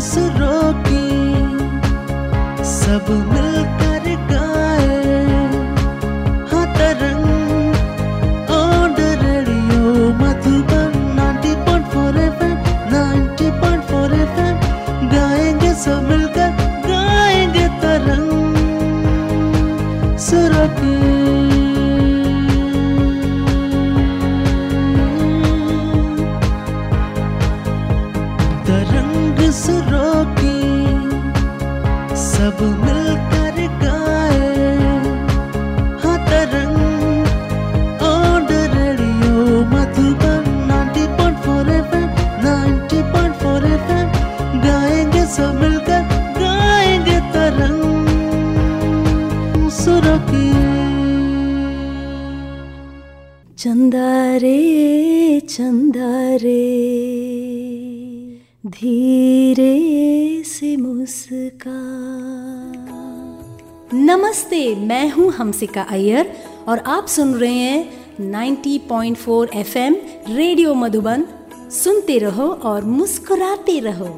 सुरों की सब नमस्ते, मैं हूँ हमसिका अय्यर और आप सुन रहे हैं 90.4 एफएम रेडियो मधुबन। सुनते रहो और मुस्कुराते रहो।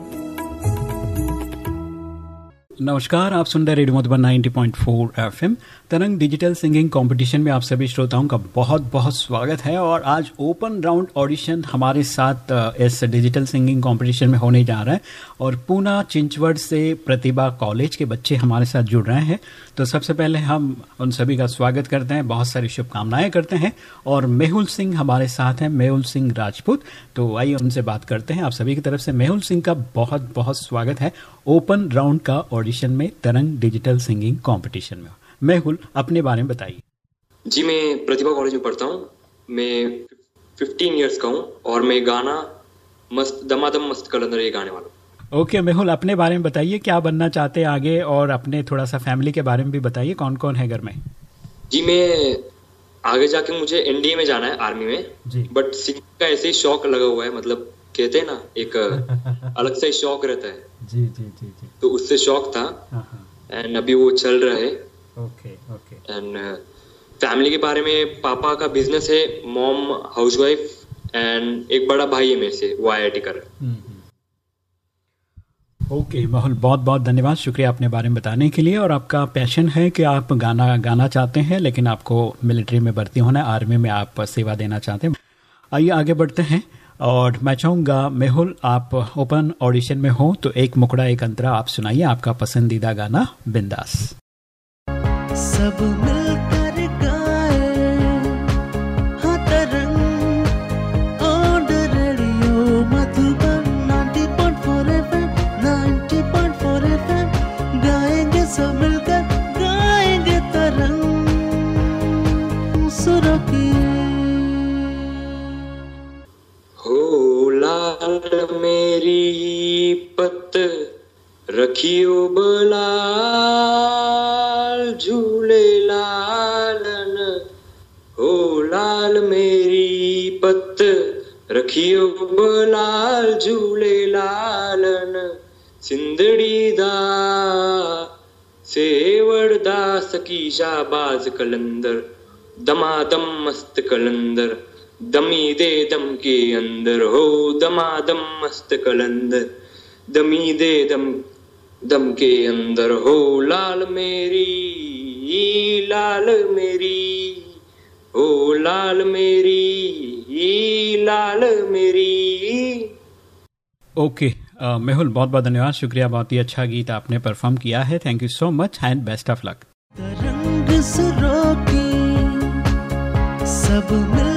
नमस्कार, आप सुन रहे radio Madhuban 90.4 FM. Tarang digital singing competition में आप सभी श्रोताओं का बहुत बहुत स्वागत है और आज ओपन राउंड ऑडिशन हमारे साथ इस डिजिटल सिंगिंग कंपटीशन में होने जा रहा है और पूना चिंचवड़ से प्रतिभा कॉलेज के बच्चे हमारे साथ जुड़ रहे हैं। तो सबसे पहले हम उन सभी का स्वागत करते हैं। बहुत सारी शुभकामनाएँ करते हैं और मेहुल सिंह हमारे साथ हैं, मेहुल सिंह राजपूत। तो आइए उनसे बात करते हैं। आप सभी की तरफ़ से मेहुल सिंह का बहुत बहुत स्वागत है। ओपन राउंड का ऑडिशन में तरंग डिजिटल सिंगिंग कंपटीशन में। मेहुल अपने बारे में बताइए। जी मैं प्रतिभा कॉलेज में पढ़ता हूँ। मैं 15 इयर्स का हूँ और मैं गाना मस्त दमादम मस्त कलंदर ये गाने वाला। हूँ ओके मेहुल अपने बारे में बताइए क्या बनना चाहते हैं आगे और अपने थोड़ा सा फैमिली के बारे में भी बताइए कौन कौन है घर में? जी मैं आगे जाके मुझे एनडीए में जाना है आर्मी में। जी। बट सिंगिंग का ऐसे ही शौक लगा हुआ है मतलब कहते हैं ना एक अलग सा ही शौक रहता है। जी जी जी जी। तो उससे शौक था। हाँ हाँ। एंड अभी वो चल रहा है। Okay okay. एंड फैमिली के बारे में पापा का बिज़नेस है मॉम हाउसवाइफ एंड एक बड़ा भाई है मेरे से वो आई कर रहा है। ओके माहौल बहुत बहुत धन्यवाद। शुक्रिया अपने बारे में बताने के लिए। और आपका पैशन है कि आप गाना गाना चाहते हैं लेकिन आपको मिलिट्री में भर्ती होना है आर्मी में आप सेवा देना चाहते हैं। आइए आगे बढ़ते हैं। और मैं चाहूँगा, मेहुल, आप ओपन ऑडिशन में हो तो एक मुकड़ा, एक अंतरा आप सुनाइए आपका पसंदीदा गाना, बिंदास। सब मिलकर मेरी पत रखियो बलाल, झूले लालन। हो लाल मेरी पत रखियो बलाल, झूले लालन। सिंदड़ी दा सेवड़ दा सकी शाबाज कलंदर, दमादम मस्त कलंदर। दमी दे दम के अंदर हो दमादम मस्त कलंदर। दमी दे दम दम के अंदर हो लाल मेरी लाल मेरी। हो लाल मेरी लाल मेरी। ओके मेहुल बहुत बहुत धन्यवाद शुक्रिया बहुत ही अच्छा गीत आपने परफॉर्म किया है thank you so much and best of luck सब मिलकर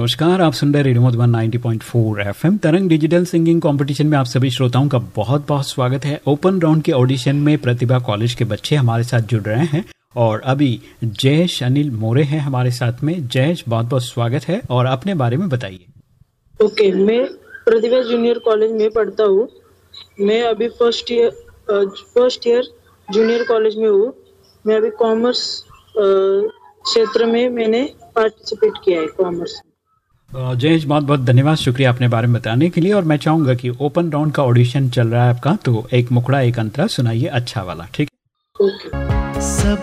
नमस्कार आप सुन रहे radio Madhuban 90.4 FM Tarang digital singing competition में आप सभी श्रोताओं का बहुत बहुत स्वागत है। ओपन राउंड के ऑडिशन में प्रतिभा कॉलेज के बच्चे हमारे साथ जुड़ रहे हैं और अभी जयेश अनिल मोरे हैं हमारे साथ में। जयेश बहुत बहुत स्वागत है और अपने बारे में बताइए। ओके okay, मैं प्रतिभा जूनियर कॉलेज में पढ़ता हूँ। मैं अभी first year first year junior college में हूँ। मैं अभी कॉमर्स क्षेत्र में मैंने पार्टिसिपेट किया है कॉमर्स जयेश बहुत बहुत धन्यवाद शुक्रिया अपने बारे में बताने के लिए। और मैं चाहूँगा कि ओपन राउंड का ऑडिशन चल रहा है आपका तो एक मुखड़ा एक अंतरा सुनाइए अच्छा वाला ठीक है? सब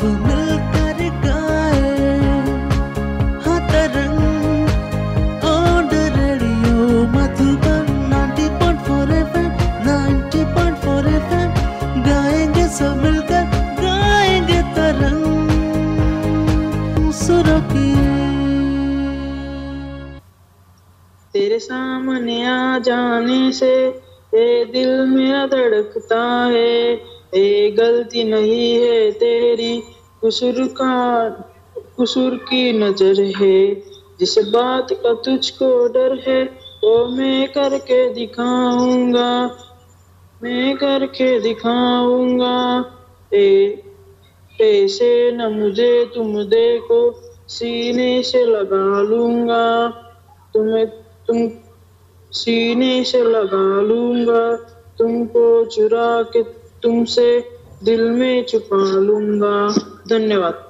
सामने आ जाने से ये दिल मेरा धड़कता है। ये गलती नहीं है तेरी, कुसुर का, कुसुर की नज़र है। जिस बात का तुझको डर है, वो मैं करके दिखाऊँगा। मैं करके दिखाऊँगा। ए ऐसे न मुझे तुम देखो, सीने से लगा लूँगा। तुम्हें तुम सीने से लगा लूँगा तुमको चुरा के तुमसे दिल में छुपा लूँगा। धन्यवाद।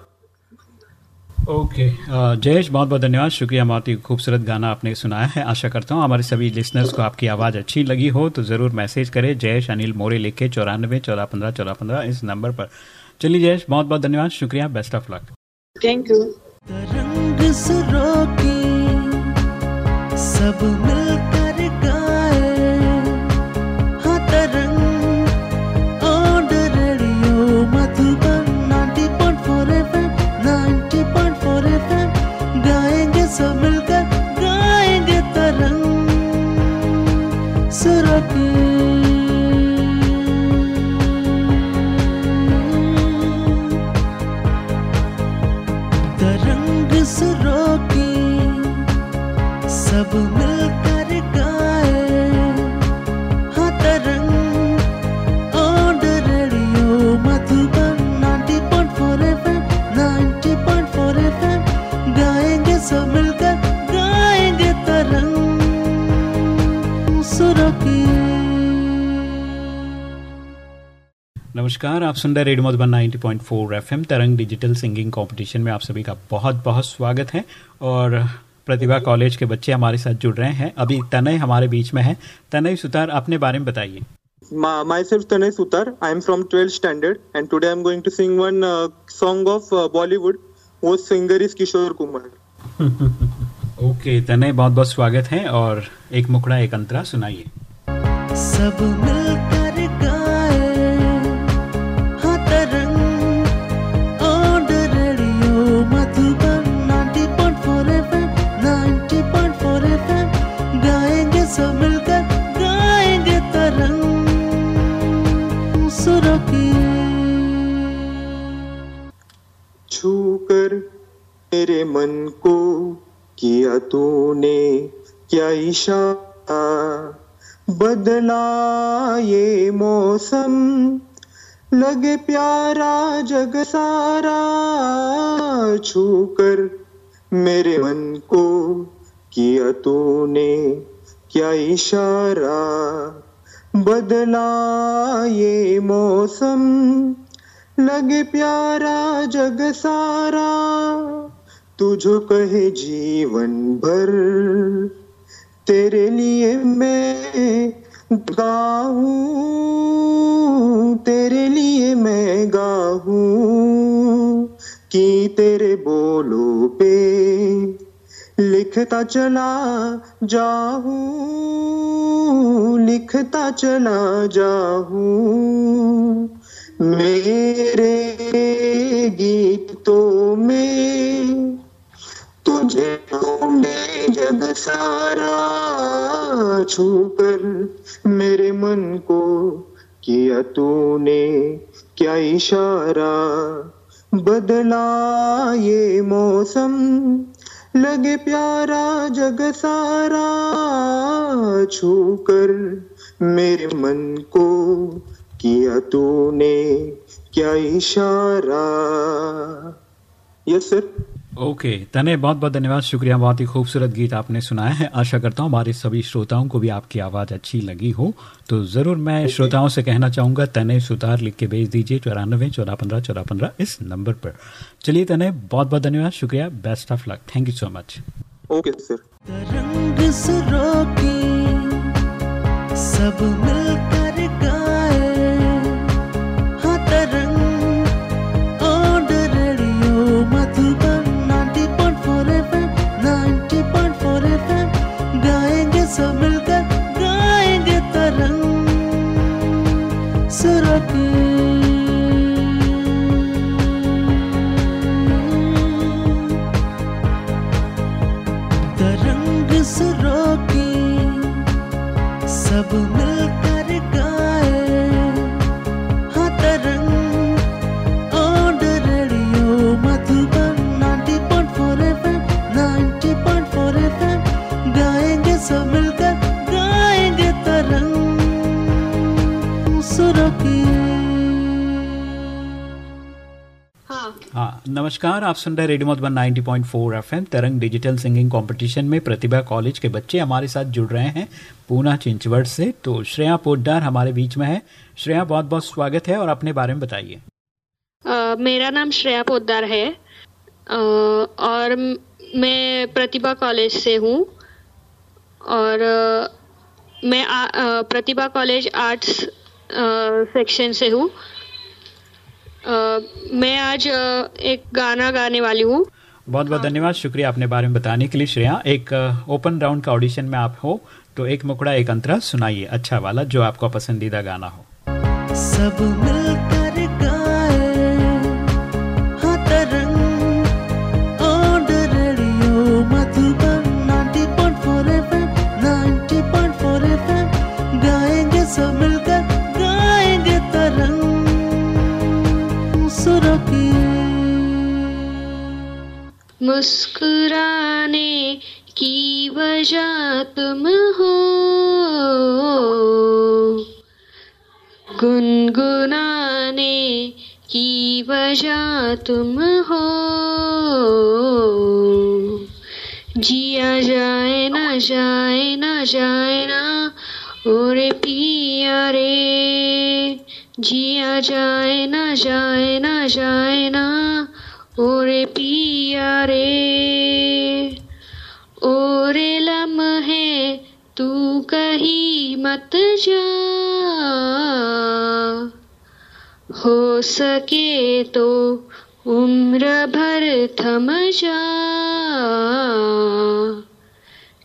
Okay okay. जयेश बहुत बहुत धन्यवाद। शुक्रिया बहुत ही खूबसूरत गाना आपने सुनाया है। आशा करता हूँ हमारे सभी लिसनर्स को आपकी आवाज़ अच्छी लगी हो तो ज़रूर मैसेज करें। जयेश अनिल मोरे लिख के चौरानवे चौदह पंद्रह चौदह पंद्रह इस नंबर पर। चलिए जयेश बहुत बहुत धन्यवाद। शुक्रिया best of luck thank you Tarang सुरों की सब मिलकर गाए। हाँ Tarang on radio Madhuban 90.4 FM 90.4 FM. गाएँगे सब मिलकर, गाएँगे तरंग। सुरों नमस्कार आप सुन रहे radio Madhuban 90.4 FM Tarang digital singing competition में आप सभी का बहुत बहुत स्वागत है। और प्रतिभा कॉलेज के बच्चे हमारे साथ जुड़ रहे हैं। अभी तनय हमारे बीच में है। तनय सुतार अपने बारे में बताइए। Tanay Sutar. I am from 12th standard and today I am going to sing one uh, song of uh, Bollywood. whose singer is Kishore Kumar. Okay Tanay बहुत बहुत स्वागत है। और एक मुखड़ा एक अंतरा सुनाइए। सब मिलकर कर मेरे मन को किया तूने, क्या इशारा? बदला ये मौसम, लगे प्यारा जग सारा छू कर मेरे मन को किया तूने, क्या इशारा? बदला ये मौसम लगे प्यारा जग सारा, तुझो कहे जीवन भर। तेरे लिए मैं गाऊं, तेरे लिए मैं गाऊं कि तेरे बोलो पे लिखता चला जाऊँ, लिखता चला जाऊँ। मेरे गीतों में तुझे ढूंढे जग सारा छूकर मेरे मन को किया तूने क्या इशारा? बदला ये मौसम, लगे प्यारा जग सारा छूकर मेरे मन को किया तूने क्या इशारा? यस सर ओके तने बहुत बहुत धन्यवाद शुक्रिया बहुत ही खूबसूरत गीत आपने सुनाया है। आशा करता हूँ हमारे सभी श्रोताओं को भी आपकी आवाज़ अच्छी लगी हो। तो ज़रूर मैं श्रोताओं से कहना चाहूँगा तने सुतार लिख के भेज दीजिए चौरानवे चौदह पंद्रह चौदह पंद्रह इस नंबर पर। चलिए तने बहुत बहुत धन्यवाद शुक्रिया best of luck thank you so much okay sir सब मिलकर सुरों नमस्कार आप सुन रहे radio Madhuban 90.4 FM Tarang digital singing competition में प्रतिभा कॉलेज के बच्चे हमारे साथ जुड़ रहे हैं पूना चिंचवड़ से। तो श्रेया पोड्डार हमारे बीच में है। श्रेया बहुत बहुत स्वागत है और अपने बारे में बताइए। मेरा नाम श्रेया पोद्दार है। अ, और मैं प्रतिभा कॉलेज से हूँ। और अ, मैं आ- अ, प्रतिभा कॉलेज आर्ट्स सेक्शन से हूँ। मैं आज एक गाना गाने वाली हूँ। बहुत बहुत धन्यवाद शुक्रिया आपने बारे में बताने के लिए श्रेया। एक ओपन राउंड का ऑडिशन में आप हो तो एक मुकड़ा एक अंतरा सुनाइए अच्छा वाला जो आपका पसंदीदा गाना हो। सब मिलकर मुस्कुराने की वजह तुम हो। गुनगुनाने की वजह तुम हो। जिया जाए ना जाए ना जाए ना ओरे पिया रे। जिया जाए ना जाए ना जाए ना ओरे पिया रे, ओरे लम्हे, तू कहीं मत जा। हो सके तो उम्र भर थम जा।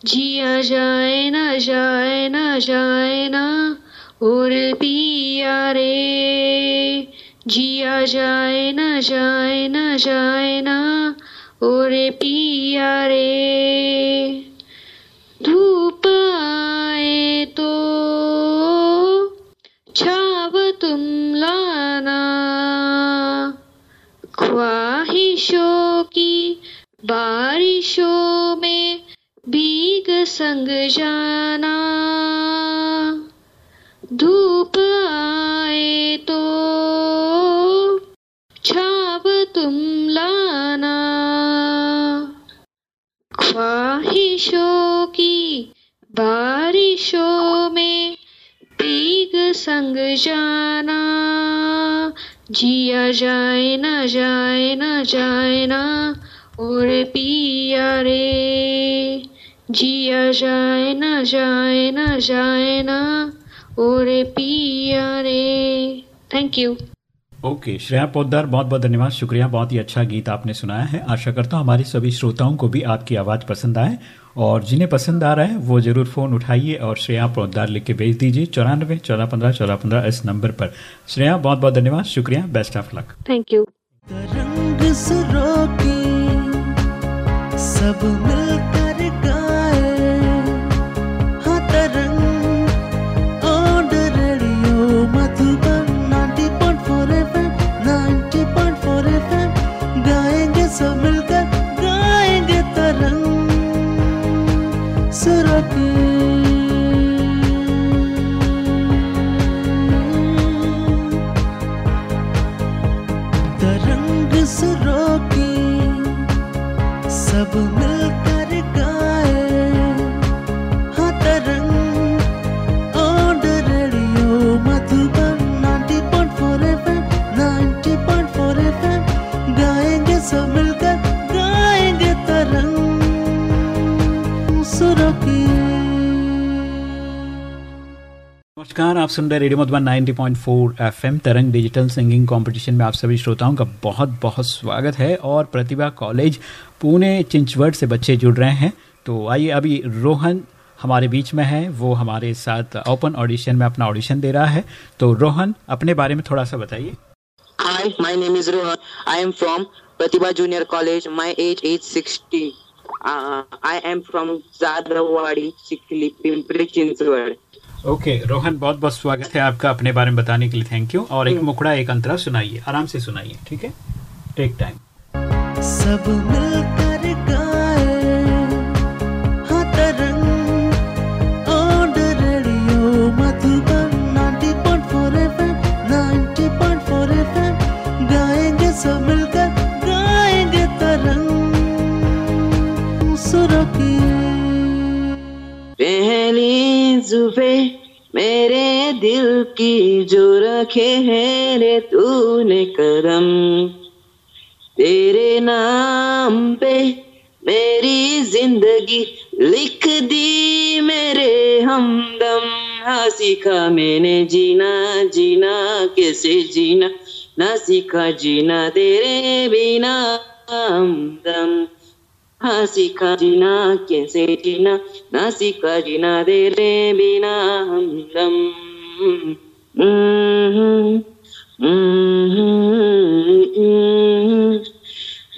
जिया जाए ना जाए ना जाए ना और पिया रे। जिया जाए ना जाए ना जाए ना और पिया रे। धूप आए तो छाव तुम लाना। ख्वाहिशों की बारिशों में भीग संग जाना। धूप तुम लाना ख्वाहिशों की बारिशों में भीग संग जाना। जिया जाए ना जाए ना जाए ना और पिया रे। जिया जाए ना जाए ना जाए ना और पिया रे। Thank you okay Shreya Podar बहुत बहुत धन्यवाद। शुक्रिया बहुत ही अच्छा गीत आपने सुनाया है। आशा करता हूँ हमारे सभी श्रोताओं को भी आपकी आवाज़ पसंद आए और जिन्हें पसंद आ रहा है वो ज़रूर फ़ोन उठाइए और श्रेया पोद्दार लिख के भेज दीजिए चौरानवे चौदह पंद्रह चौदह पंद्रह इस नंबर पर। श्रेया बहुत बहुत धन्यवाद। शुक्रिया best of luck thank you सब मिलकर नमस्कार आप सुन रहे radio Madhuban 90.4 FM Tarang digital singing competition में आप सभी श्रोताओं का बहुत बहुत स्वागत है और प्रतिभा कॉलेज पुणे चिंचवड से बच्चे जुड़ रहे हैं तो आइए अभी रोहन हमारे बीच में है वो हमारे साथ ओपन ऑडिशन में अपना ऑडिशन दे रहा है तो रोहन अपने बारे में थोड़ा सा बताइए Hi, my name is Rohan. I am from Pratibha Junior College. My age is 16. Uh, I am from Zadrawadi, Sikli, Pimpri, okay Rohan बहुत बहुत स्वागत है आपका अपने बारे में बताने के लिए थैंक यू और एक मुखड़ा एक अंतरा सुनाइए आराम से सुनाइए ठीक है? टेक टाइम सब मिलकर जुबे, मेरे दिल की जो रखे हैं रे तूने करम। तेरे नाम पे मेरी ज़िंदगी लिख दी मेरे हमदम। हाँ सीखा मैंने जीना जीना कैसे जीना? ना सीखा जीना तेरे बिना हमदम। हाँ सीखा जीना कैसे जीना ना सीखा जीना तेरे बिना हमदम हम्म,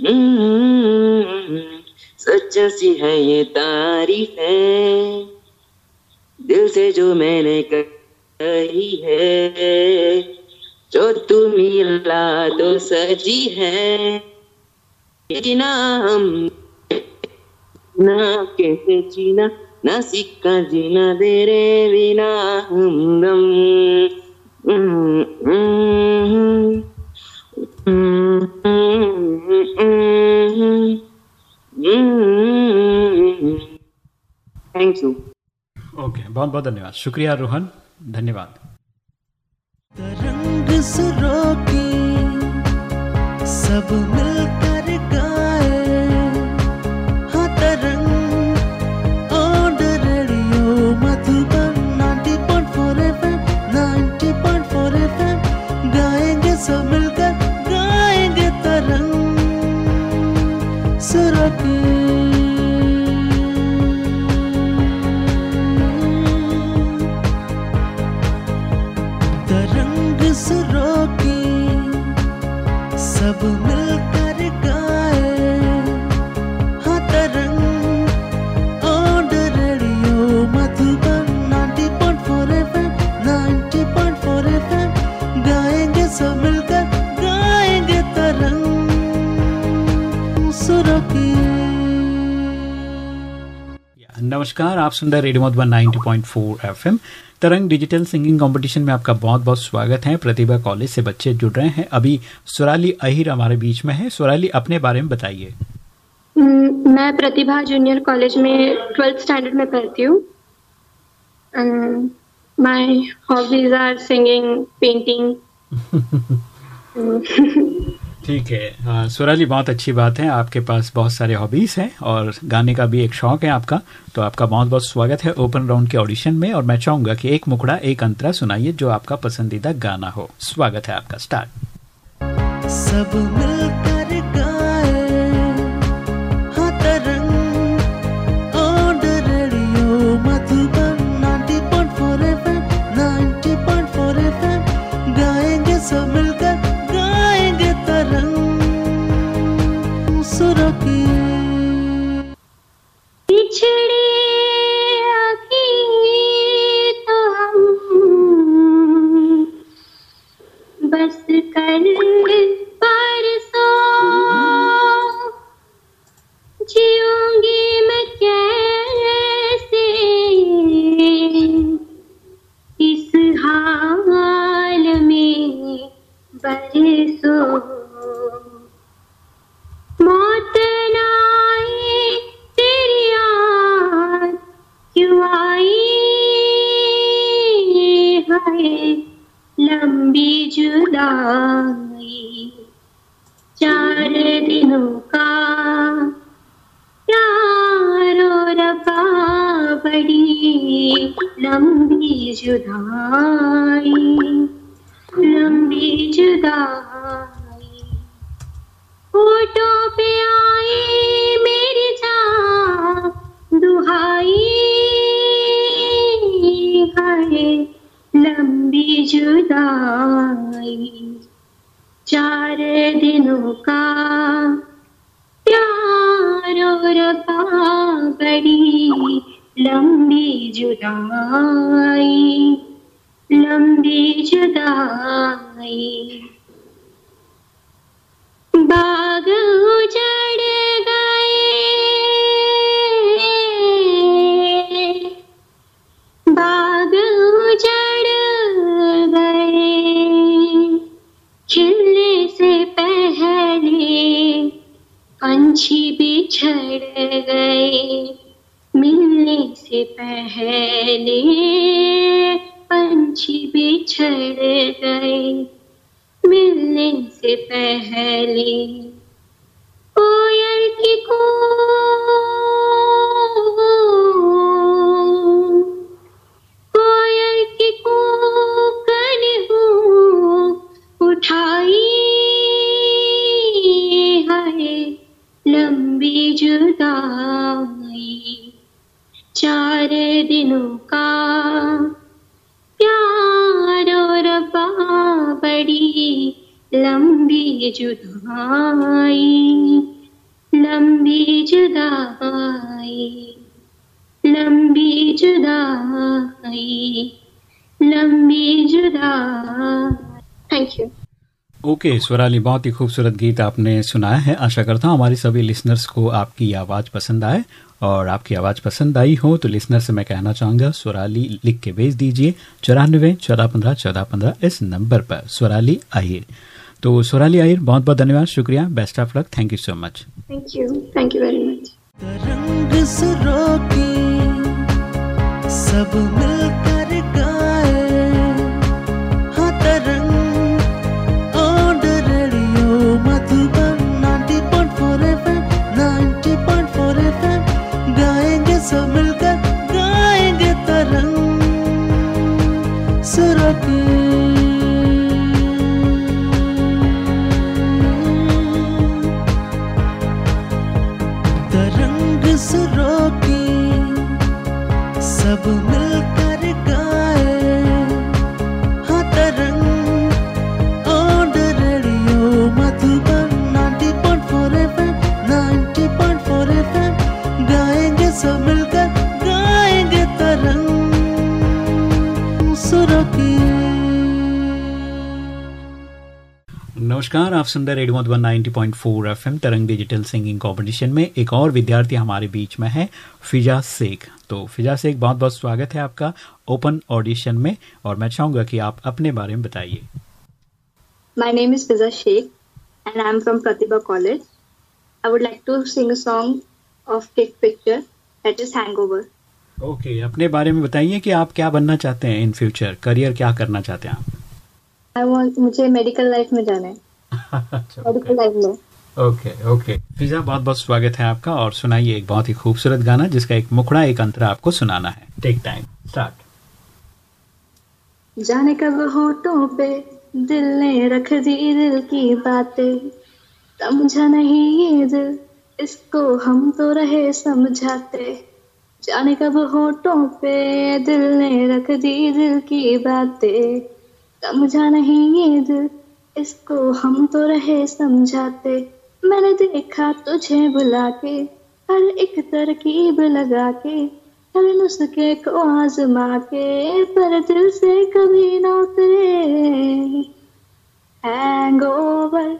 हम्म, सच सी है ये तारीफ़ है। दिल से जो मैंने कही है जो तू मिला तो सजी है। जीना हम ना कैसे जीना ना सीखा जीना तेरे बिना हमदम थैंक यू ओके बहुत बहुत धन्यवाद। शुक्रिया रोहन धन्यवाद। तरंग सब मिलकर सुरों की नमस्कार आप सुन रहे radio Madhuban 90.4 FM. Tarang digital singing competition में आपका बहुत बहुत स्वागत है। प्रतिभा कॉलेज से बच्चे जुड़ रहे हैं। अभी सुराली अहिर हमारे बीच में है। सुराली अपने बारे में बताइए। मैं प्रतिभा जूनियर कॉलेज में ट्वेल्थ स्टैंडर्ड में पढ़ती हूँ। My hobbies are singing painting ठीक है। सुराली बहुत अच्छी बात है। आपके पास बहुत सारे हॉबीज हैं और गाने का भी एक शौक है आपका। तो आपका बहुत बहुत स्वागत है ओपन राउंड के ऑडिशन में। और मैं चाहूँगा कि एक मुखड़ा, एक अंतरा सुनाइए जो आपका पसंदीदा गाना हो। स्वागत है आपका। स्टार्ट सब मिलकर गाए। पिछड़े अभी तो कल परसों जीऊँगी मैं कैसे इस हाल में बरसों। जुदाई चार दिनों का प्यार और बड़ी लंबी जुदाई। लंबी जुदाई। लंबी जुदाई। लंबी जुदाई। Thank you okay okay, Swarali बहुत ही खूबसूरत गीत आपने सुनाया है। आशा करता हूँ हमारे सभी लिसनर्स को आपकी आवाज़ पसंद आए। और आपकी आवाज़ पसंद आई हो तो लिसनर से मैं कहना चाहूँगा स्वराली लिख के भेज दीजिए। चौरानवे चौदह पंद्रह चौदह पंद्रह इस नंबर पर। स्वराली आहिर। तो स्वराली आहिर बहुत बहुत धन्यवाद शुक्रिया। Best of luck thank you so much thank you thank you very much Tarang सुरों की सब मिलकर सब मिलकर गाएँगे तरंग सुरों की तरंग सब मिलकर हाँ Tarang on radio Madhuban 90.4 FM 90.4 FM गाएँगे सब नमस्कार, आप सुन रहे radio Madhuban 90.4 FM, Tarang digital singing competition में एक और विद्यार्थी हमारे बीच में है, फिजा शेख तो फिजा शेख, बहुत बहुत स्वागत है आपका ओपन ऑडिशन में, और मैं चाहूँगा कि आप अपने बारे में बताइए My name is Fiza Sheikh and I'm from Pratibha College. I would like to sing a song of Kick Picture, that is Hangover. Okay okay, अपने बारे में बताइए कि आप क्या बनना चाहते हैं इन फ्यूचर? करियर क्या करना चाहते हैं I want मुझे मेडिकल लाइफ में जाना है। मेडिकल लाइफ में। ओके ओके फिजा बहुत बहुत स्वागत है आपका और सुनाइए एक बहुत ही खूबसूरत गाना जिसका एक मुखड़ा एक अंतरा आपको सुनाना है। टेक टाइम स्टार्ट जाने कब होठों पे दिल ने रख दी दिल की बातें। समझा नहीं ये दिल इसको हम तो रहे समझाते। जाने कब होठों पे दिल ने रख दी दिल की बातें। समझा नहीं ये दिल, इसको हम तो रहे समझाते। मैंने देखा तुझे बुला के हर एक तरकीब लगा के हर नुस्खे को आजमा के पर दिल से कभी ना उतरे। हैंगओवर,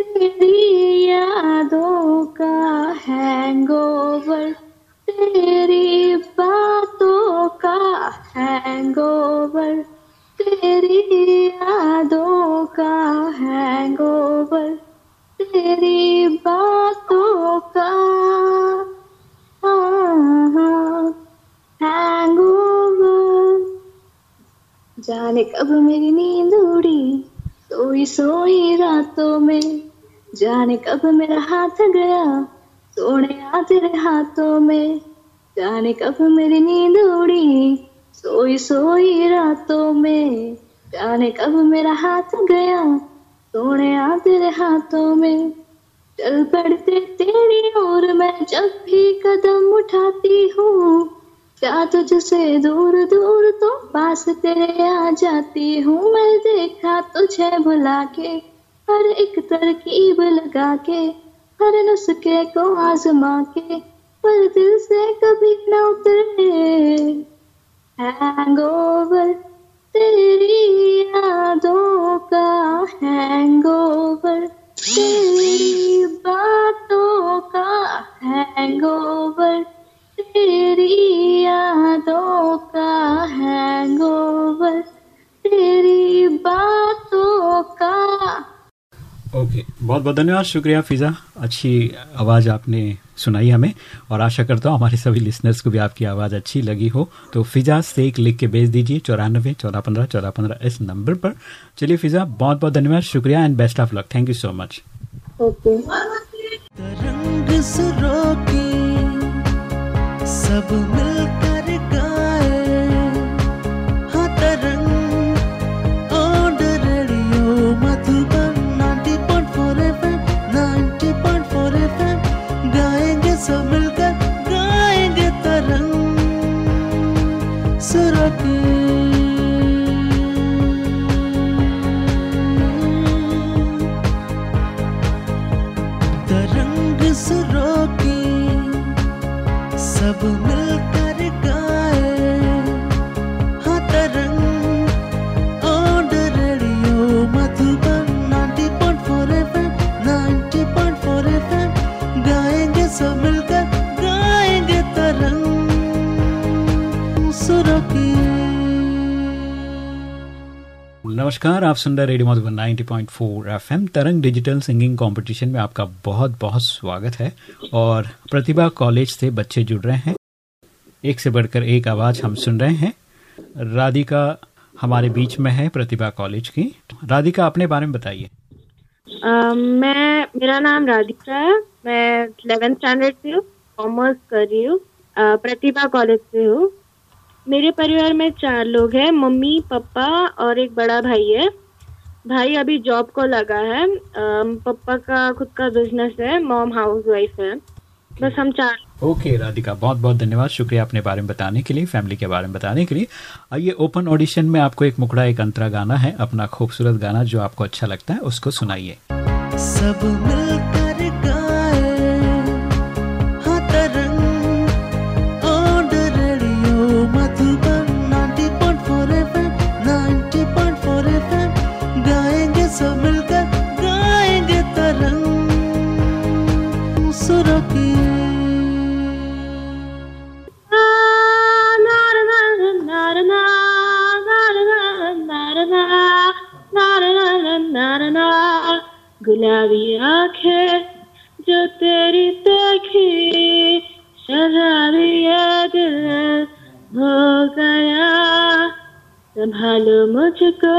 तेरी यादों का हैंगओवर। तेरी बातों का हैंगओवर तेरी यादों का हैंगओवर तेरी बातों का हैंगओवर जाने कब मेरी नींद उड़ी, सोई सोई रातों में, जाने कब मेरा हाथ गया सोने आ तेरे हाथों में, जाने कब मेरी नींद उड़ी? सोई सोई रातों में, जाने कब मेरा हाथ गया? सोने आ तेरे हाथों में, चल पड़ते तेरी ओर मैं जब भी कदम उठाती हूँ। क्या तुझसे दूर दूर तो पास तेरे आ जाती हूँ। मैं देखा तुझे बुला के, हर एक तरकीब लगा के। हर नुस्खे को आजमा के पर दिल से कभी न उतरे। हैंगओवर तेरी यादों का हैंगओवर तेरी बातों का हैंगओवर तेरी यादों का हैंगओवर तेरी बातों का ओके बहुत बहुत धन्यवाद। शुक्रिया फिज़ा। अच्छी आवाज़ आपने सुनाई हमें। और आशा करता हूँ हमारे सभी लिसनर्स को भी आपकी आवाज़ अच्छी लगी हो। तो फिज़ा सेक लिख के भेज दीजिए चौरानबे चौदह पंद्रह चौदह पंद्रह इस नंबर पर। चलिए फिज़ा बहुत बहुत धन्यवाद। शुक्रिया and best of luck thank you so much okay सब मिलकर नमस्कार, आप सुन रहे radio Madhuban 90.4 FM. Tarang digital singing competition में आपका बहुत बहुत स्वागत है। और प्रतिभा कॉलेज से बच्चे जुड़ रहे हैं। एक से बढ़कर एक आवाज़ हम सुन रहे हैं। राधिका हमारे बीच में है प्रतिभा कॉलेज की। राधिका, अपने बारे में बताइए। मैं, मेरा नाम राधिका है। मैं 11th स्टैंडर्ड से हूँ, कॉमर्स कर रही हूँ। प्रतिभा कॉलेज से हूँ। मेरे परिवार में चार लोग हैं मम्मी पापा और एक बड़ा भाई है। भाई अभी जॉब को लगा है। पापा का खुद का बिज़नेस है मॉम हाउस वाइफ है। बस हम चार ओके okay, राधिका बहुत बहुत धन्यवाद। शुक्रिया अपने बारे में बताने के लिए फैमिली के बारे में बताने के लिए। आइए ओपन ऑडिशन में आपको एक मुकड़ा एक अंतरा गाना है अपना खूबसूरत गाना जो आपको अच्छा लगता है उसको सुनाइए। सब मिलकर गुलाबी आँखें जो तेरी देखी, शराबी दिल हो गया। संभालो मुझको,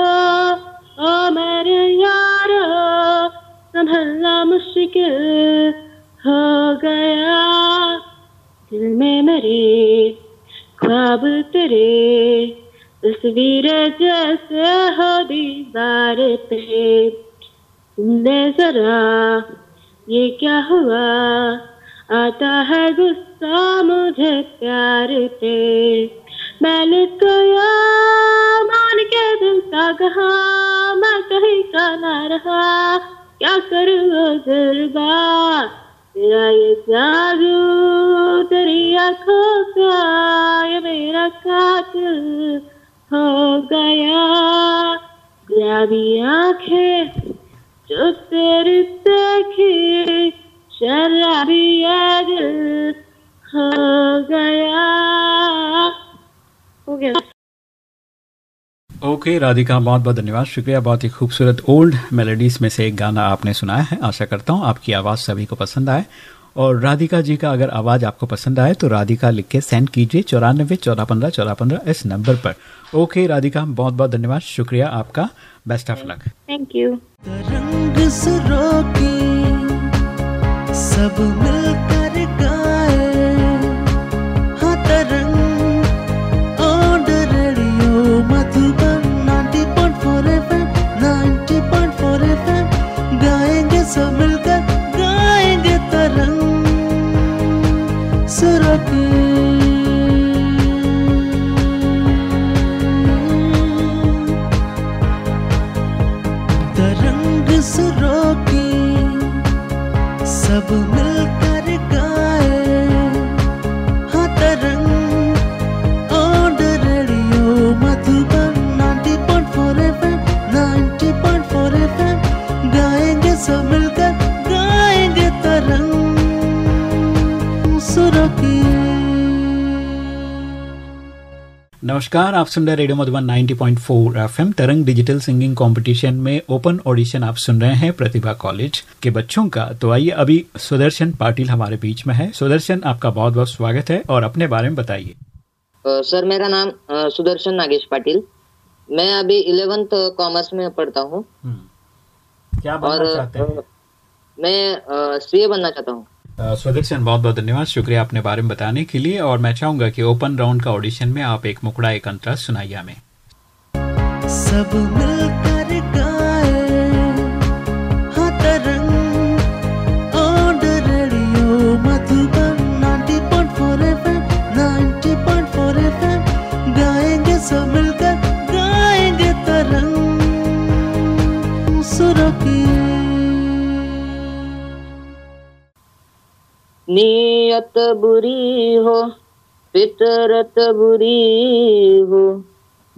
ओ मेरे यारो, संभलना मुश्किल हो गया। दिल में मेरे ख्वाब तेरे तस्वीर जैसे हो दीवार पे। सुनने जरा ये क्या हुआ? आता है गुस्सा मुझे प्यार पे। मैं लिख गया मान के दिल का कहा मैं कहीं का ना रहा। क्या करूँ जरबा तेरा ये जादू तेरी आँखों का, ये मेरा कातिल। हो गया। गुलाबी आँखें जो तेरी देखी, शराबी दिल हो गया। हो गया। ओके राधिका, बहुत बहुत धन्यवाद। शुक्रिया, बहुत ही खूबसूरत ओल्ड मेलोडीज में से एक गाना आपने सुनाया है। आशा करता हूँ आपकी आवाज़ सभी को पसंद आए। और राधिका जी का अगर आवाज़ आपको पसंद आए तो राधिका लिख के सेंड कीजिए चौरानबे चौदह पंद्रह चौदह पंद्रह इस नंबर पर। ओके राधिका बहुत बहुत धन्यवाद। शुक्रिया आपका। Best of luck thank you Tarang सुरों की सब मिलकर troubles. नमस्कार आप सुन रहे radio Madhuban 90.4 FM Tarang digital singing competition में ओपन ऑडिशन आप सुन रहे हैं प्रतिभा कॉलेज के बच्चों का। तो आइए अभी सुदर्शन पाटिल हमारे बीच में है। सुदर्शन आपका बहुत बहुत स्वागत है और अपने बारे में बताइए। सर मेरा नाम सुदर्शन नागेश पाटिल। मैं अभी इलेवेंथ कॉमर्स में पढ़ता हूँ। क्या और बनना चाहते हैं? मैं सीए बनना चाहता हूँ। अ, सेन बहुत बहुत धन्यवाद। शुक्रिया अपने बारे में बताने के लिए और मैं चाहूँगा कि ओपन राउंड का ऑडिशन में आप एक मुकड़ा एक अंतरा सुनाइया में सब मिलकर नीयत बुरी हो, फितरत बुरी हो,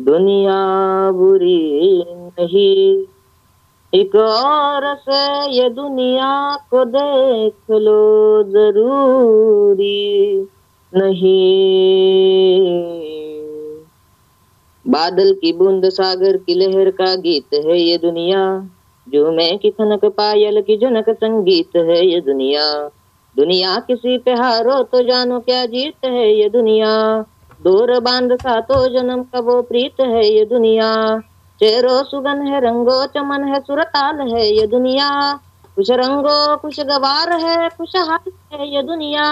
दुनिया बुरी नहीं। एक और से ये दुनिया को देख लो ज़रूरी नहीं। बादल की बूंद सागर की लहर का गीत है ये दुनिया झूमे की खनक पायल की जनक संगीत है ये दुनिया। दुनिया किसी पे हारो तो जानो क्या जीत है ये दुनिया। दूर बाँध सा तो जन्म का वो प्रीत है ये दुनिया। चेहरो सुगन है, रंगो चमन है, सुरताल है ये दुनिया। कुछ रंगो, कुछ गवार है खुशहाल है ये दुनिया।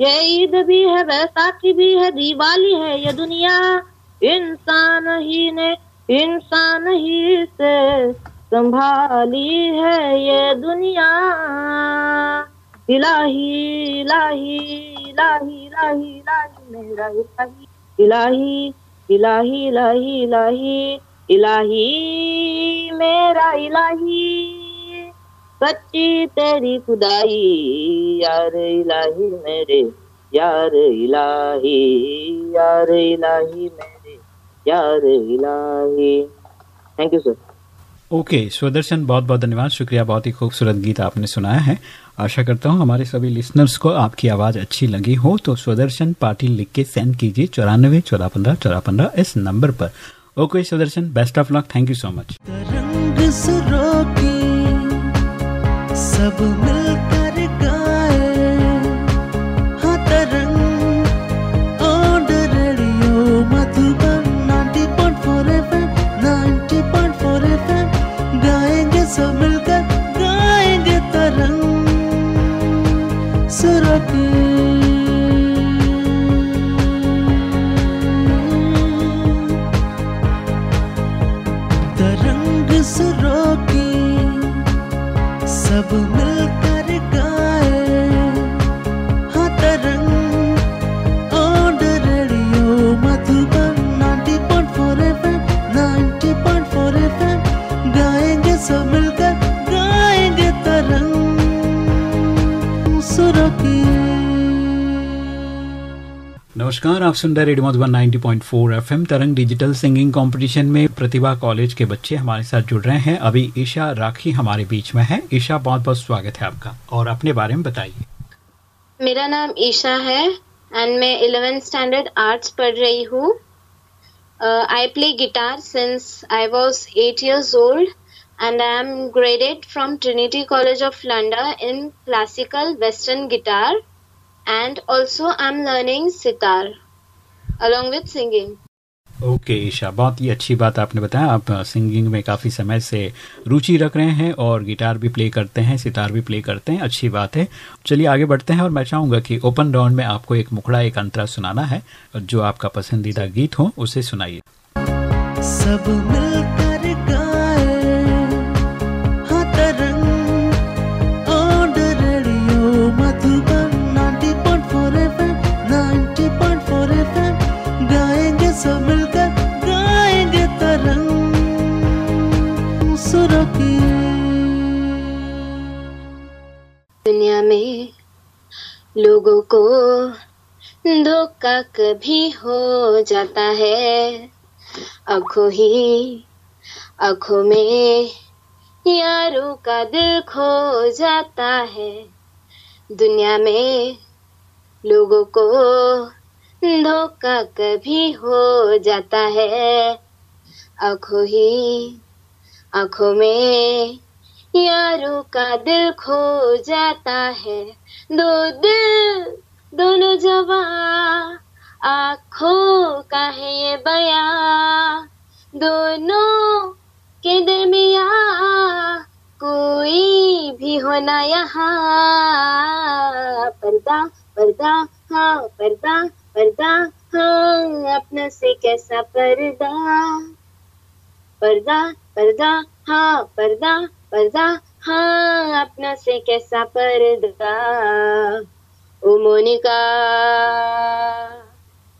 ये ईद भी है, वैसाखी भी है, दिवाली है ये दुनिया। इंसान ही ने इंसान ही से संभाली है ये दुनिया। इलाही इलाही इलाही इलाही इलाही, मेरा इलाही इलाही सच्ची तेरी खुदाई, यार इलाही मेरे, यार इलाही यार इलाही मेरे, यार इलाही। Thank you sir okay Sudarshan बहुत बहुत धन्यवाद। शुक्रिया, बहुत ही खूबसूरत गीत आपने सुनाया है। आशा करता हूँ हमारे सभी लिसनर्स को आपकी आवाज़ अच्छी लगी हो तो सुदर्शन पाटिल लिख के सेंड कीजिए चौरानवे चौदह पंद्रह चौदह पंद्रह इस नंबर पर। Okay Sudarshan best of luck thank you so much सब मिलकर नमस्कार, आप सुन रहे radio Madhuban 90.4 FM, Tarang digital singing competition में प्रतिभा कॉलेज के बच्चे हमारे साथ जुड़ रहे हैं। अभी ईशा राखी हमारे बीच में है। ईशा, बहुत बहुत स्वागत है आपका, और अपने बारे में बताइए। मेरा नाम ईशा है एंड मैं इलेवेंथ स्टैंडर्ड आर्ट्स पढ़ रही हूँ। I play guitar since I was eight years old, and I am graded from Trinity College of London in classical western guitar. And also I'm learning sitar along with singing. Okay okay, Isha बहुत ही अच्छी बात आपने बताया। आप singing में काफ़ी समय से रुचि रख रहे हैं और गिटार भी प्ले करते हैं सितार भी प्ले करते हैं। अच्छी बात है। चलिए आगे बढ़ते हैं और मैं चाहूँगा कि ओपन राउंड में आपको एक मुखड़ा एक अंतरा सुनाना है। जो आपका पसंदीदा गीत हो उसे सुनाइए। सब मिलकर दुनिया में। लोगों को धोखा कभी हो जाता है। आँखों ही आँखों में यारों का दिल खो जाता है। दुनिया में लोगों को धोखा कभी हो जाता है। आँखों ही आँखों में यारों का दिल खो जाता है। दो दिल, दोनों जवा आँखों का है ये बया दोनों के दरमिया कोई भी होना यहाँ। पर्दा पर्दा हाँ पर्दा पर्दा हाँ अपना से कैसा पर्दा? पर्दा पर्दा हाँ पर्दा पर्दा हाँ अपना से कैसा पर्दा? ओ मोनिका,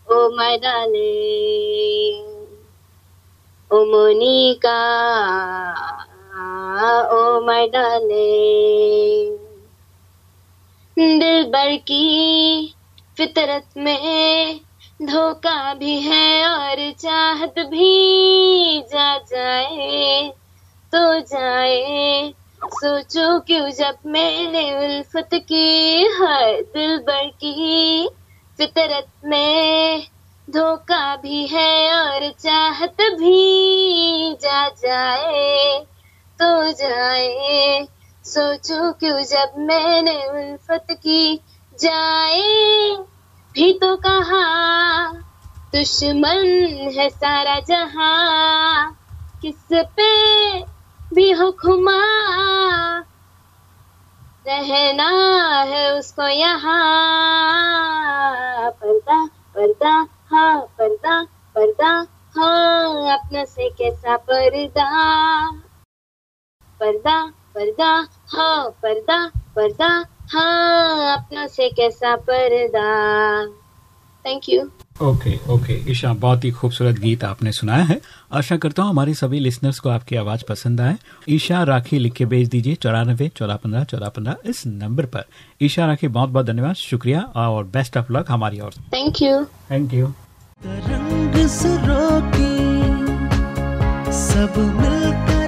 ओ डार्लिंग ओ मोनिका, ओ डार्लिंग दिल भर की फितरत में धोखा भी है और चाहत भी जा जाए। तो जाए। सोचो क्यों जब मैंने उल्फत की हर दिल भर की फितरत में। धोखा भी है और चाहत भी, जा जाए तो जाए। सोचो क्यों जब मैंने उल्फत की, जाए। भी तो कहा, दुश्मन है सारा जहाँ। किस पे भी हुक्मा रहना है उसको यहाँ। पर्दा पर्दा हाँ पर्दा पर्दा हाँ अपना से कैसा पर्दा। पर्दा पर्दा हाँ पर्दा पर्दा हाँ अपना से कैसा पर्दा। Thank you okay okay Isha बहुत ही खूबसूरत गीत आपने सुनाया है। आशा करता हूँ हमारे सभी लिसनर्स को आपकी आवाज़ पसंद आए। ईशा राखी लिख के भेज दीजिए चौरानबे चौदह पंद्रह चौदह पंद्रह इस नंबर पर। ईशा राखी बहुत बहुत धन्यवाद शुक्रिया और बेस्ट ऑफ़ लक हमारी ओर thank you thank you Tarang सब मिलकर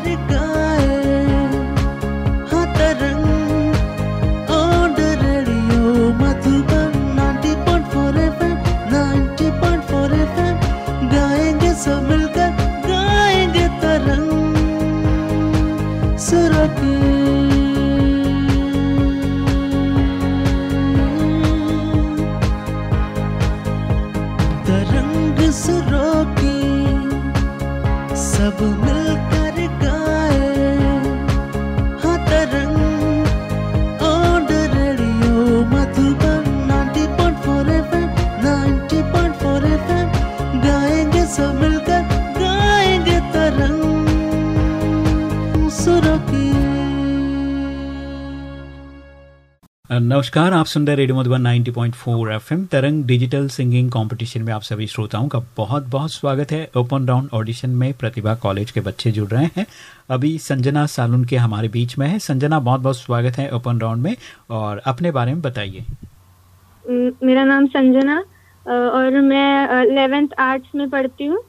नमस्कार, आप सुन रहे radio Madhuban 90.4 FM, Tarang digital singing competition में आप सभी श्रोताओं का बहुत बहुत स्वागत है। ओपन राउंड ऑडिशन में प्रतिभा कॉलेज के बच्चे जुड़ रहे हैं। अभी संजना सालुन के हमारे बीच में है। संजना, बहुत बहुत स्वागत है ओपन राउंड में, और अपने बारे में बताइए। मेरा नाम संजना और मैं इलेवेंथ आर्ट्स में पढ़ती हूँ।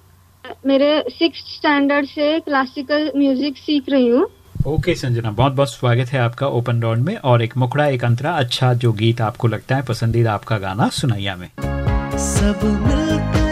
मेरे सिक्स स्टैंडर्ड से क्लासिकल म्यूज़िक सीख रही हूँ। ओके संजना, बहुत बहुत स्वागत है आपका ओपन राउंड में और एक मुखड़ा, एक अंतरा अच्छा जो गीत आपको लगता है, पसंदीदा आपका गाना सुनाइया में। सब मिलकर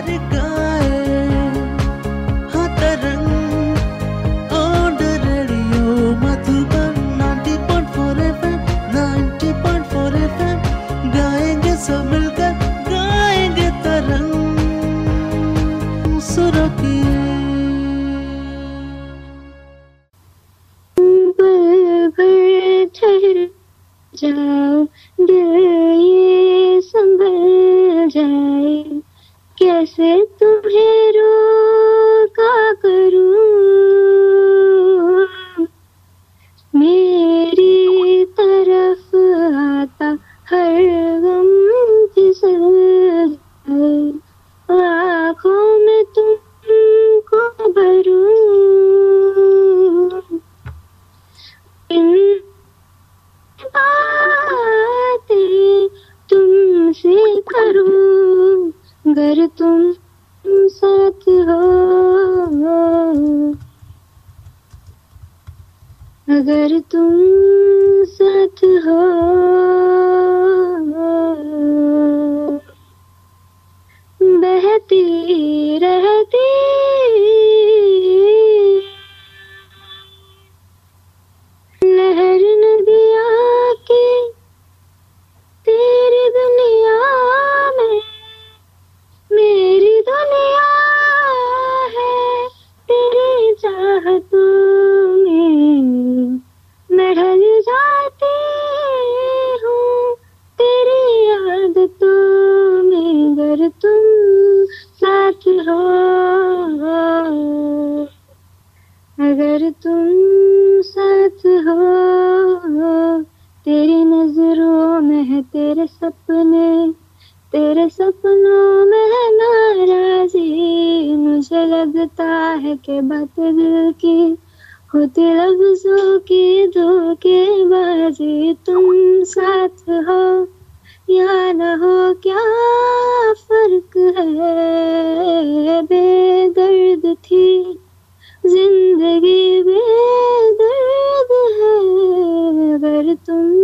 तेरे सपने, तेरे सपनों में है नाराजी। मुझे लगता है कि बात दिल की होती लफ्जों की धोखेबाजी। तुम साथ हो या न हो, क्या फ़र्क है? बेदर्द थी ज़िंदगी, बेदर्द है। अगर तुम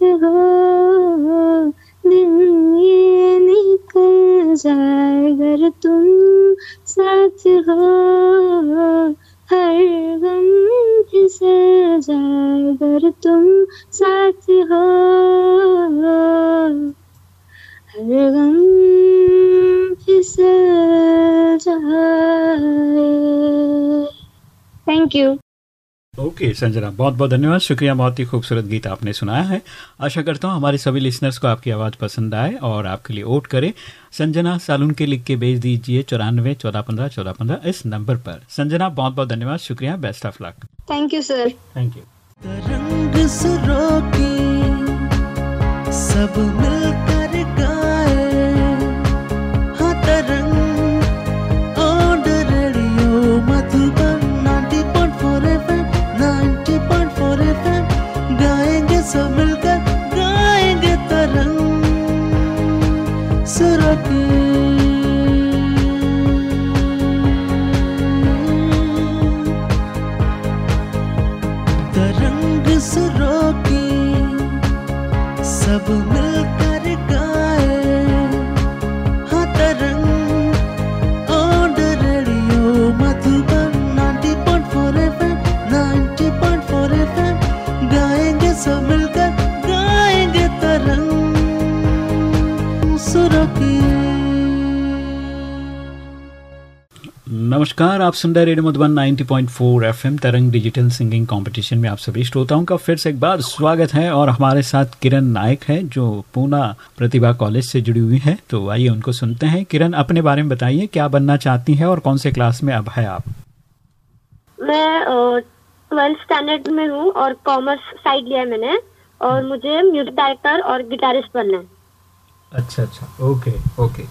हो दिन ये निकल जाए अगर तुम साथ हो हर गम फिसल जाए अगर तुम साथ हो हर गम फिसल जाए थैंक यू ओके संजना बहुत बहुत धन्यवाद। शुक्रिया बहुत ही खूबसूरत गीत आपने सुनाया है। आशा करता हूँ हमारे सभी लिसनर्स को आपकी आवाज़ पसंद आए और आपके लिए वोट करें। संजना सालून के लिख के भेज दीजिए चौरानवे चौदह पंद्रह चौदह पंद्रह इस नंबर पर। संजना बहुत बहुत धन्यवाद। शुक्रिया best of luck thank you sir thank you रंग सुरों की सब मिलकर सब मिलकर गाएँगे तरंग सुरों तरंग सुरों की सब मिलकर नमस्कार आप सुन रहे radio Madhuban 90.4 FM Tarang digital singing competition में आप सभी श्रोताओं का फिर से एक बार स्वागत है और हमारे साथ किरण नायक है जो पूना प्रतिभा कॉलेज से जुड़ी हुई है। तो आइए उनको सुनते हैं। किरण अपने बारे में बताइए क्या बनना चाहती है और कौन से क्लास में अब है आप? मैं ट्वेल्थ स्टैंडर्ड में हूँ और कॉमर्स साइड लिया मैंने और मुझे म्यूज़िक डायरेक्टर और गिटारिस्ट बनना है। अच्छा अच्छा। ओके ओके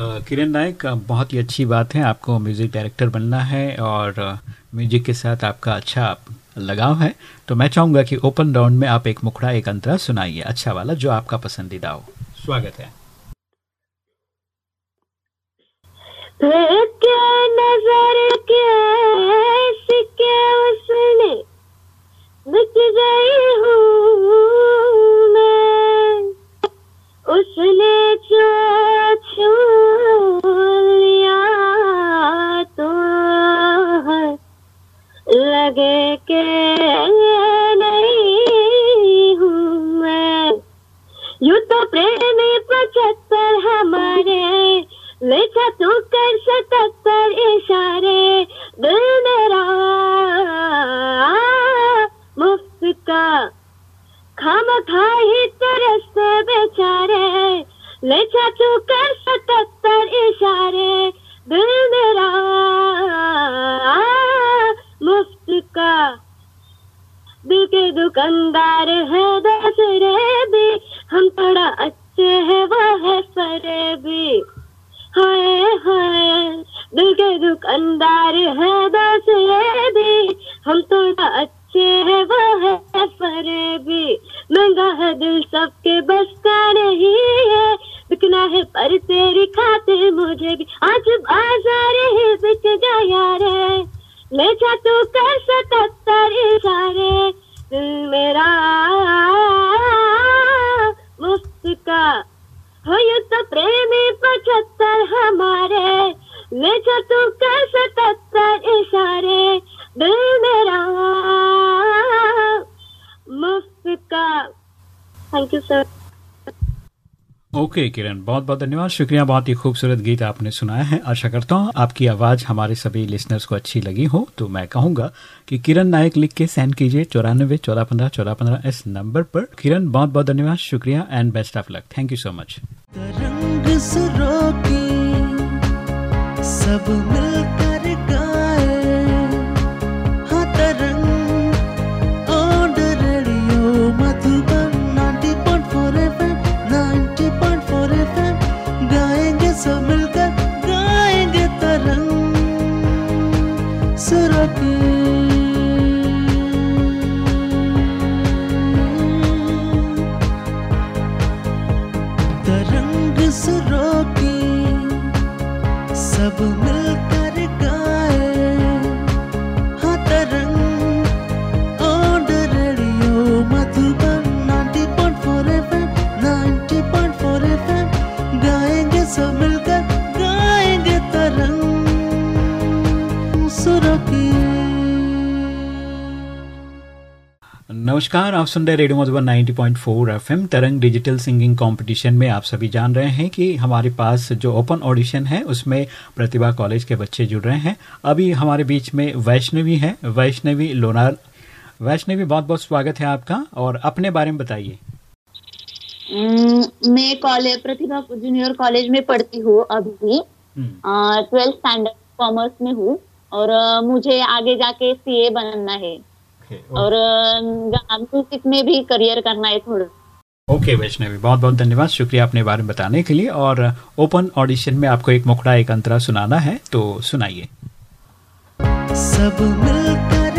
किरण नायक, बहुत ही अच्छी बात है। आपको म्यूज़िक डायरेक्टर बनना है और म्यूज़िक के साथ आपका अच्छा लगाव है। तो मैं चाहूँगा कि ओपन राउंड में आप एक मुखड़ा, एक अंतरा सुनाइए। अच्छा वाला, जो आपका पसंदीदा हो। स्वागत है। फेंक नज़र के सिक्के उसने गई हूँ? उसने जो छू लिया तो लगे के नहीं हूँ मैं। यू तो प्रेमी पचहत्तर हमारे, लेखा तू कर सतहत्तर इशारे। दिल मेरा मुफ़्त का खाम खाही तरसते बेचारे लेखा तू कर सतहत्तर इशारे, दिल मेरा मुफ़्त का। दिल के दुकानदार है दस रे भी, हम थोड़ा अच्छे है वह है फरेबी हाय हाय, दिल के दुकानदार है दस रे भी, हम थोड़ा अच्छे है वह है फरेबी महँगा है दिल सबके बस का नहीं है। बिकना है पर तेरी खातिर मुझे भी। आज बाज़ार ही बिक गया रे ले जा तू कर सतहत्तर इशारे दिल मेरा मुफ़्त का। हो ये तो प्रेमी पचहत्तर हमारे। ले जा तू कर सतहत्तर इशारे दिल मेरा मुफ़्त का thank you sir okay Kiran बहुत बहुत धन्यवाद। शुक्रिया बहुत ही खूबसूरत गीत आपने सुनाया है। आशा करता हूँ आपकी आवाज़ हमारे सभी लिसनर्स को अच्छी लगी हो। तो मैं कहूँगा कि किरण नायक लिख के सेंड कीजिए चौरानबे चौदह पंद्रह चौदह पंद्रह इस नंबर पर। किरण बहुत बहुत धन्यवाद शुक्रिया and best of luck thank you so much सब मिलकर नमस्कार आप सुन रहे radio Madhuban 90.4 FM Tarang digital singing competition में आप सभी जान रहे हैं कि हमारे पास जो ओपन ऑडिशन है उसमें प्रतिभा कॉलेज के बच्चे जुड़ रहे हैं। अभी हमारे बीच में वैष्णवी है वैष्णवी लोनार। वैष्णवी बहुत बहुत स्वागत है आपका और अपने बारे में बताइए। मैं कॉलेज प्रतिभा जूनियर कॉलेज में पढ़ती हूँ अभी। ट्वेल्थ स्टैंडर्ड कॉमर्स में हूँ और मुझे आगे जाके सीए बनना है। और म्यूज़िक में भी करियर करना है थोड़ा। ओके okay, वैष्णवी बहुत बहुत धन्यवाद। शुक्रिया अपने बारे में बताने के लिए। और ओपन ऑडिशन में आपको एक मुखड़ा एक अंतरा सुनाना है तो सुनाइए। सब मिलकर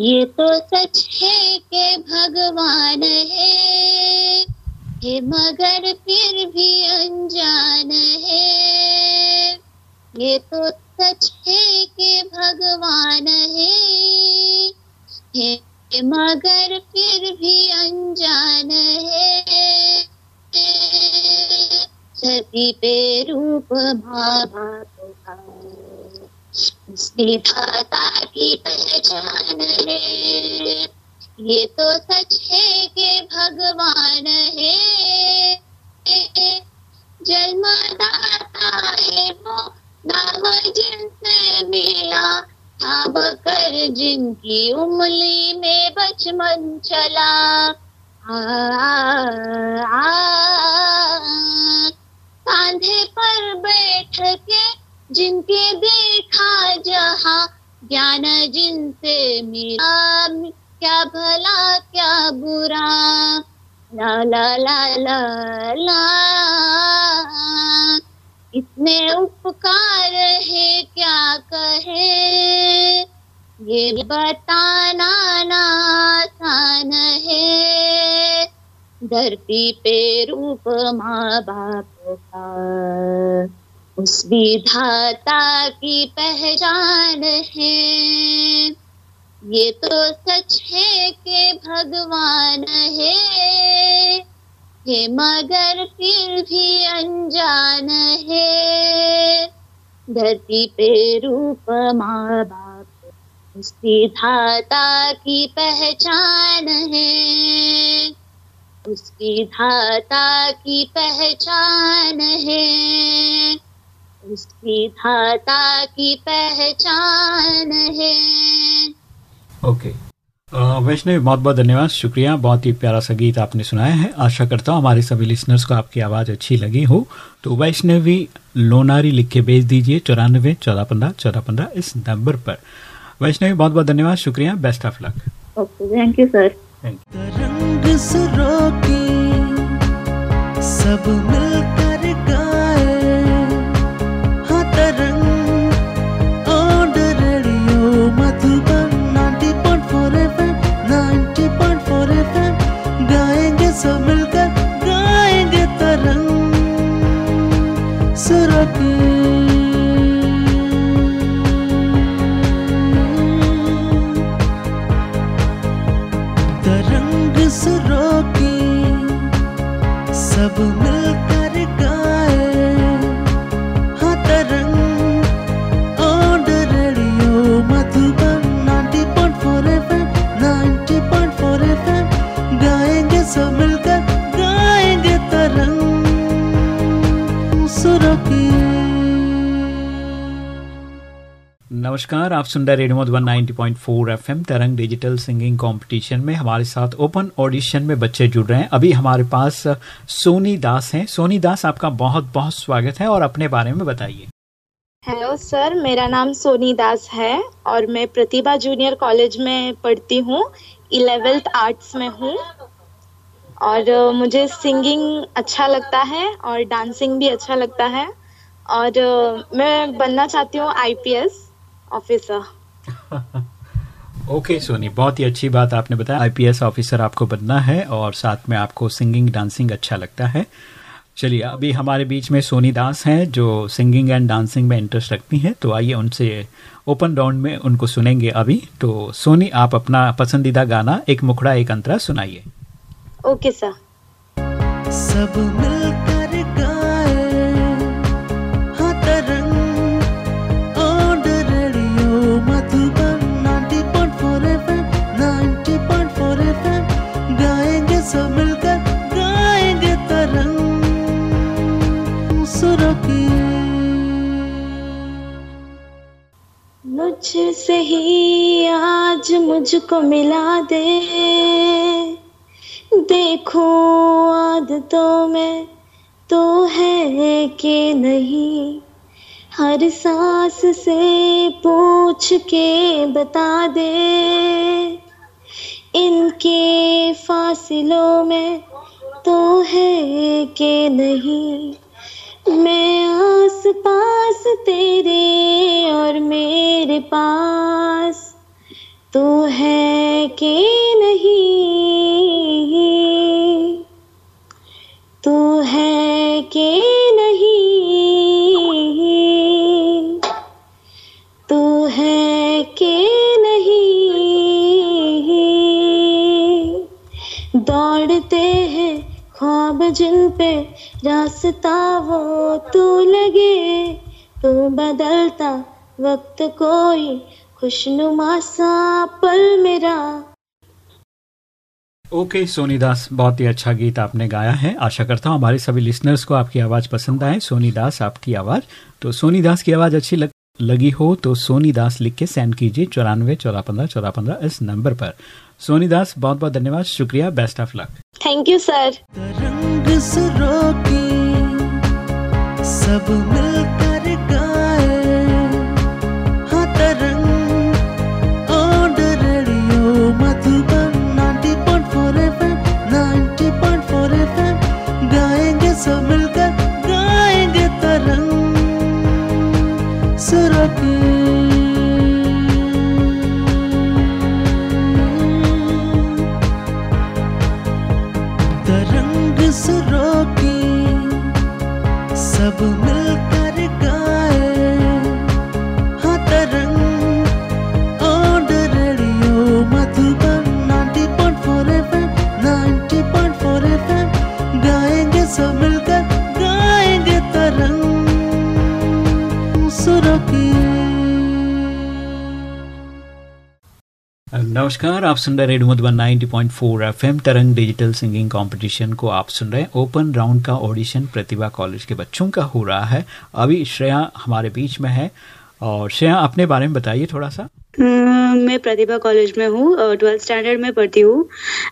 ये तो सच है कि भगवान है, ये मगर फिर भी अनजान है। ये तो सच है कि भगवान है, ये मगर फिर भी अनजान है। सभी पे रूप बाप का की पहचान है ये तो सच है कि भगवान है। जन्मदाता है वो नाम जिनसे मिला अब कर जिनकी उंगली में बचपन चला। आ, पर बैठ के जिनके देखा जहा ज्ञान जिनसे मिला, क्या भला, क्या बुरा। ला ला ला ला ला। इतने उपकार है, क्या कहे? ये बताना ना आसान है। धरती पे रूप माँ बाप का। उस विधाता की पहचान है। ये तो सच है कि भगवान है। ये मगर फिर भी अनजान है। धरती पे रूप माँ बाप उस विधाता की पहचान है। उसकी धाता की पहचान है। उसकी धाता की पहचान है। ओके। अ, वैष्णवी बहुत बहुत धन्यवाद शुक्रिया बहुत ही प्यारा सा गीत आपने सुनाया है। आशा करता हूँ हमारे सभी लिसनर्स को आपकी आवाज़ अच्छी लगी हो। तो वैष्णवी लोनारी लिख के भेज दीजिए चौरानवे चौदह पंद्रह चौदह पंद्रह इस नंबर पर। वैष्णवी बहुत बहुत धन्यवाद शुक्रिया best of luck thank you sir thank you सब मिलकर नमस्कार, आप सुन रहे radio Madhuban 90.4 FM, Tarang digital singing competition में हमारे साथ ओपन ऑडिशन में बच्चे जुड़ रहे हैं। अभी हमारे पास सोनी दास हैं। सोनी दास, आपका बहुत बहुत स्वागत है और अपने बारे में बताइए। हेलो सर, मेरा नाम सोनी दास है और मैं प्रतिभा जूनियर कॉलेज में पढ़ती हूँ, इलेवेंथ आर्ट्स में हूँ। और मुझे सिंगिंग अच्छा लगता है और डांसिंग भी अच्छा लगता है। और मैं बनना चाहती हूँ आईपीएस। ऑफिसर ओके सोनी बहुत ही अच्छी बात आपने बताया। आईपीएस ऑफिसर आपको बनना है और साथ में आपको सिंगिंग डांसिंग अच्छा लगता है। चलिए अभी हमारे बीच में सोनी दास हैं जो सिंगिंग एंड डांसिंग में इंटरेस्ट रखती हैं तो आइए उनसे ओपन राउंड में उनको सुनेंगे अभी। तो सोनी आप अपना पसंदीदा गाना एक मुखड़ा एक अंतरा सुनाइए। ओके सर सब मिलकर मुझको मिला दे। देखो आदतों में तो है कि नहीं। हर सांस से पूछ के बता दे। इनके फासिलों में तो है कि नहीं। मैं आस पास तेरे और मेरे पास। तो है कि नहीं? तो है कि नहीं? तो है कि नहीं? दौड़ते हैं ख्वाब जिन पे, रास्ता वो तू लगे। तू बदलता वक्त कोई खुशनुमा सा पल मेरा। ओके okay, सोनी दास बहुत ही अच्छा गीत आपने गाया है। आशा करता हूँ हमारे सभी लिसनर्स को आपकी आवाज़ पसंद आए। सोनी दास आपकी आवाज़। तो सोनी दास की आवाज़ अच्छी लग, लगी हो तो सोनी दास लिख के सेंड कीजिए चौरानवे चौरा पंद्रह चौरा पंद्रह इस नंबर पर। सोनी दास बहुत बहुत धन्यवाद शुक्रिया best of luck thank you sir सब मिलकर नमस्कार आप सुन रहे radio Madhuban 90.4 FM Tarang digital singing competition को आप सुन रहे हैं। ओपन राउंड का ऑडिशन प्रतिभा कॉलेज के बच्चों का हो रहा है। अभी श्रेया हमारे बीच में है। और श्रेया अपने बारे में बताइए थोड़ा सा मैं प्रतिभा कॉलेज में हूँ ट्वेल्थ स्टैंडर्ड में पढ़ती हूँ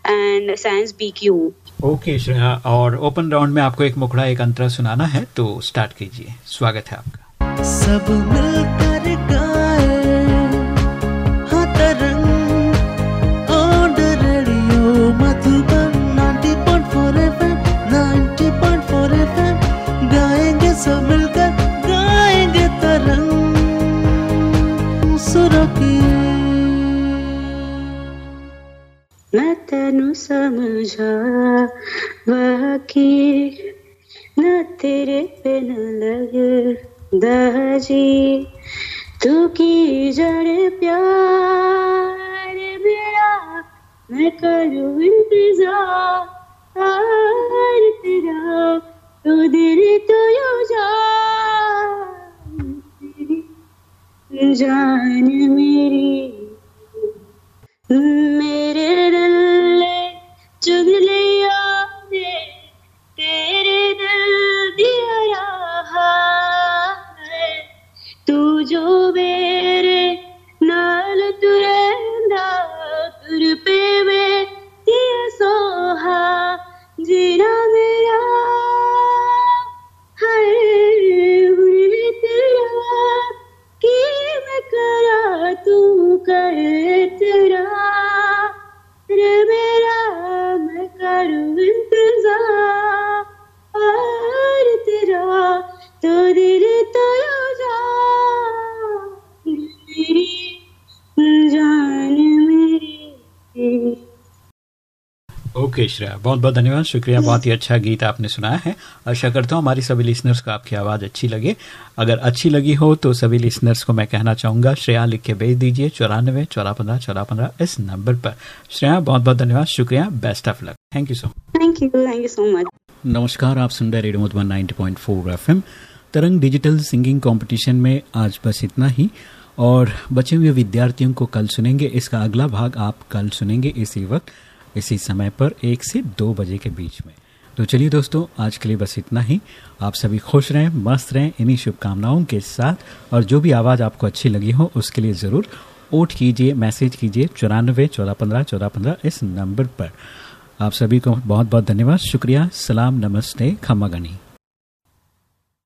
एंड साइंस बी की हूँ ओके श्रेया और ओपन राउंड में आपको एक मुखड़ा एक अंतरा सुनाना है तो स्टार्ट कीजिए। स्वागत है आपका। सब मिलकर मैं तेनु समझा, बाकी न तेरे पे न लग दाजी। तू की जड़ प्यार मेरा, मैं करूँ इंतज़ार। श्रेया बहुत बहुत धन्यवाद। शुक्रिया बहुत ही अच्छा गीत आपने सुनाया है। आशा करता हूँ हमारी सभी लिसनर्स को आपकी आवाज़ अच्छी लगे। अगर अच्छी लगी हो तो सभी लिसनर्स को मैं कहना चाहूँगा श्रेया लिख के भेज दीजिए चौरानवे चौरा पंद्रह चौरा पंद्रह इस नंबर पर। श्रेया बहुत बहुत धन्यवाद। शुक्रिया best of luck thank you so thank you thank you so much नमस्कार आप सुन रहे radio Madhuban ninety point four F Tarang digital singing competition में आज बस इतना ही। और बचे हुए विद्यार्थियों को कल सुनेंगे। इसका अगला भाग आप कल सुनेंगे इसी वक्त। इसी समय पर एक से दो बजे के बीच में। तो चलिए दोस्तों, आज के लिए बस इतना ही। आप सभी खुश रहें, मस्त रहें, इन्हीं शुभकामनाओं के साथ। और जो भी आवाज़ आपको अच्छी लगी हो, उसके लिए ज़रूर ओट कीजिए, मैसेज कीजिए चौरानवे चौदह पंद्रह चौदह पंद्रह इस नंबर पर। आप सभी को बहुत बहुत धन्यवाद, शुक्रिया, सलाम, नमस्ते खम्मा गनी